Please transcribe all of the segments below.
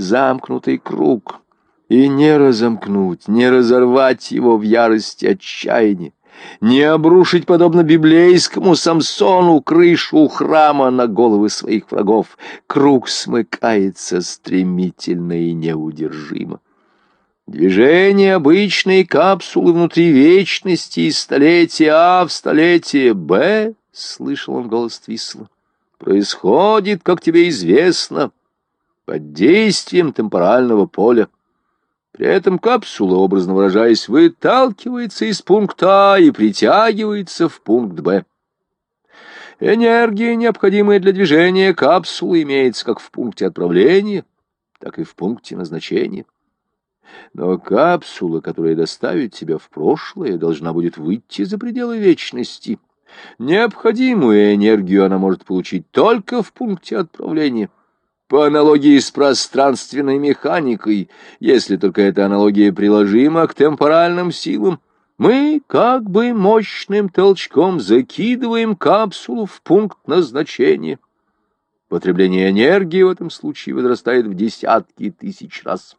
замкнутый круг, и не разомкнуть, не разорвать его в ярости отчаяния, не обрушить, подобно библейскому Самсону, крышу храма на головы своих врагов. Круг смыкается стремительно и неудержимо. Движение обычной капсулы внутри вечности из столетия А в столетие Б, — слышал он голос Твисла, — происходит, как тебе известно, под действием темпорального поля. При этом капсула, образно выражаясь, выталкивается из пункта А и притягивается в пункт Б. Энергия, необходимая для движения капсулы, имеется как в пункте отправления, так и в пункте назначения. Но капсула, которая доставит тебя в прошлое, должна будет выйти за пределы вечности. Необходимую энергию она может получить только в пункте отправления. По аналогии с пространственной механикой, если только эта аналогия приложима к темпоральным силам, мы как бы мощным толчком закидываем капсулу в пункт назначения. Потребление энергии в этом случае возрастает в десятки тысяч раз.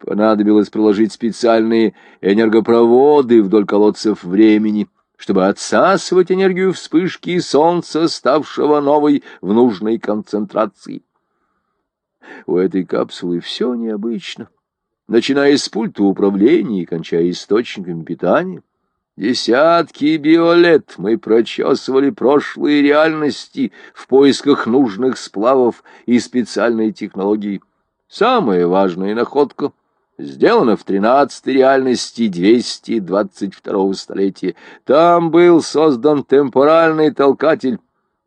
Понадобилось проложить специальные энергопроводы вдоль колодцев времени, чтобы отсасывать энергию вспышки солнца, ставшего новой в нужной концентрации. У этой капсулы все необычно, начиная с пульта управления и кончая источниками питания. Десятки биолет мы прочесывали прошлые реальности в поисках нужных сплавов и специальной технологии. Самая важная находка сделана в тринадцатой реальности 222 столетия. Там был создан темпоральный толкатель,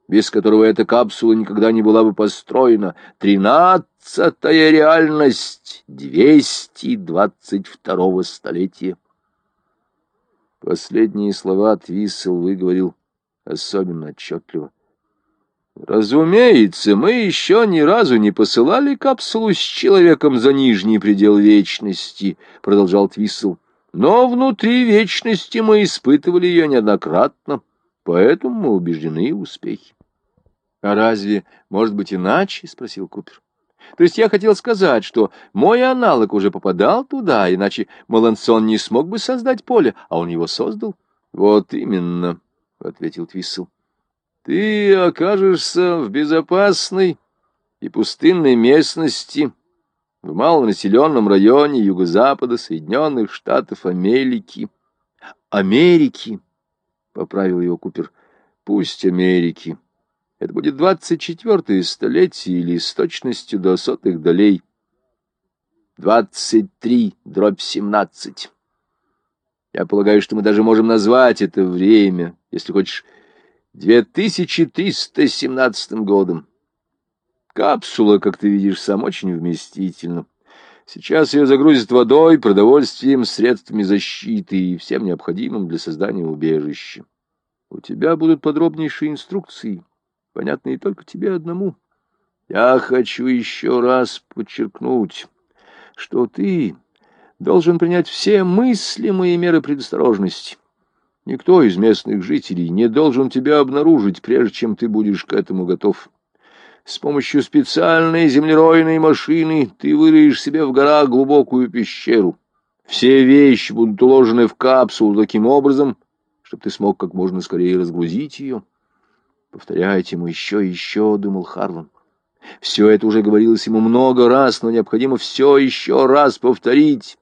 без которого эта капсула никогда не была бы построена. Тринадцатая реальность 222 столетия. Последние слова Твиссел выговорил особенно отчетливо. «Разумеется, мы еще ни разу не посылали капсулу с человеком за нижний предел вечности», — продолжал Твиссел. «Но внутри вечности мы испытывали ее неоднократно, поэтому мы убеждены в успехе». «А разве может быть иначе?» — спросил Купер. «То есть я хотел сказать, что мой аналог уже попадал туда, иначе Малансон не смог бы создать поле, а он его создал?» «Вот именно», — ответил Твиссел. «Ты окажешься в безопасной и пустынной местности» в малонаселенном районе юго-запада Соединенных Штатов Америки. Америки, — поправил его Купер, — пусть Америки. Это будет двадцать четвертое столетие или с точностью до сотых долей. Двадцать три дробь семнадцать. Я полагаю, что мы даже можем назвать это время, если хочешь, 2317 годом. Капсула, как ты видишь, сам очень вместительна. Сейчас ее загрузят водой, продовольствием, средствами защиты и всем необходимым для создания убежища. У тебя будут подробнейшие инструкции понятные только тебе одному. Я хочу еще раз подчеркнуть, что ты должен принять все мыслимые меры предосторожности. Никто из местных жителей не должен тебя обнаружить, прежде чем ты будешь к этому готов. С помощью специальной землеройной машины ты выроешь себе в горах глубокую пещеру. Все вещи будут уложены в капсулу таким образом, чтобы ты смог как можно скорее разгрузить ее. Повторяйте ему еще и еще, — думал Харлан. Все это уже говорилось ему много раз, но необходимо все еще раз повторить.